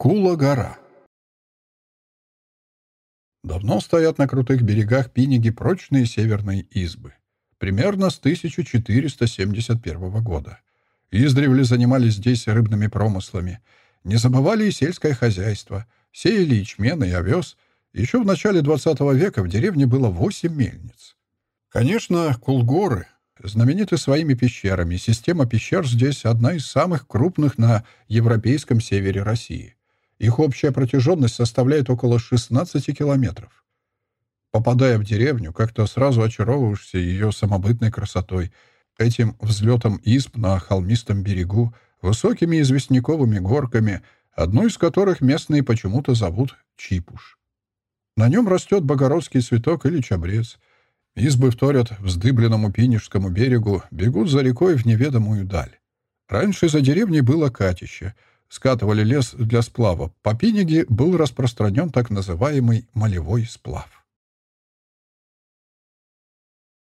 Кула-гора. Давно стоят на крутых берегах Пиниги прочные северные избы. Примерно с 1471 года. Издревле занимались здесь рыбными промыслами. Не забывали и сельское хозяйство. Сеяли ячмен и овес. Еще в начале 20 века в деревне было 8 мельниц. Конечно, Кулгоры знамениты своими пещерами. Система пещер здесь одна из самых крупных на европейском севере России. Их общая протяженность составляет около 16 километров. Попадая в деревню, как-то сразу очаровываешься ее самобытной красотой, этим взлетом исп на холмистом берегу, высокими известняковыми горками, одну из которых местные почему-то зовут Чипуш. На нем растет богородский цветок или чабрец. Избы вторят вздыбленному Пинежскому берегу, бегут за рекой в неведомую даль. Раньше за деревней было катище — скатывали лес для сплава. По Пиниге был распространен так называемый молевой сплав.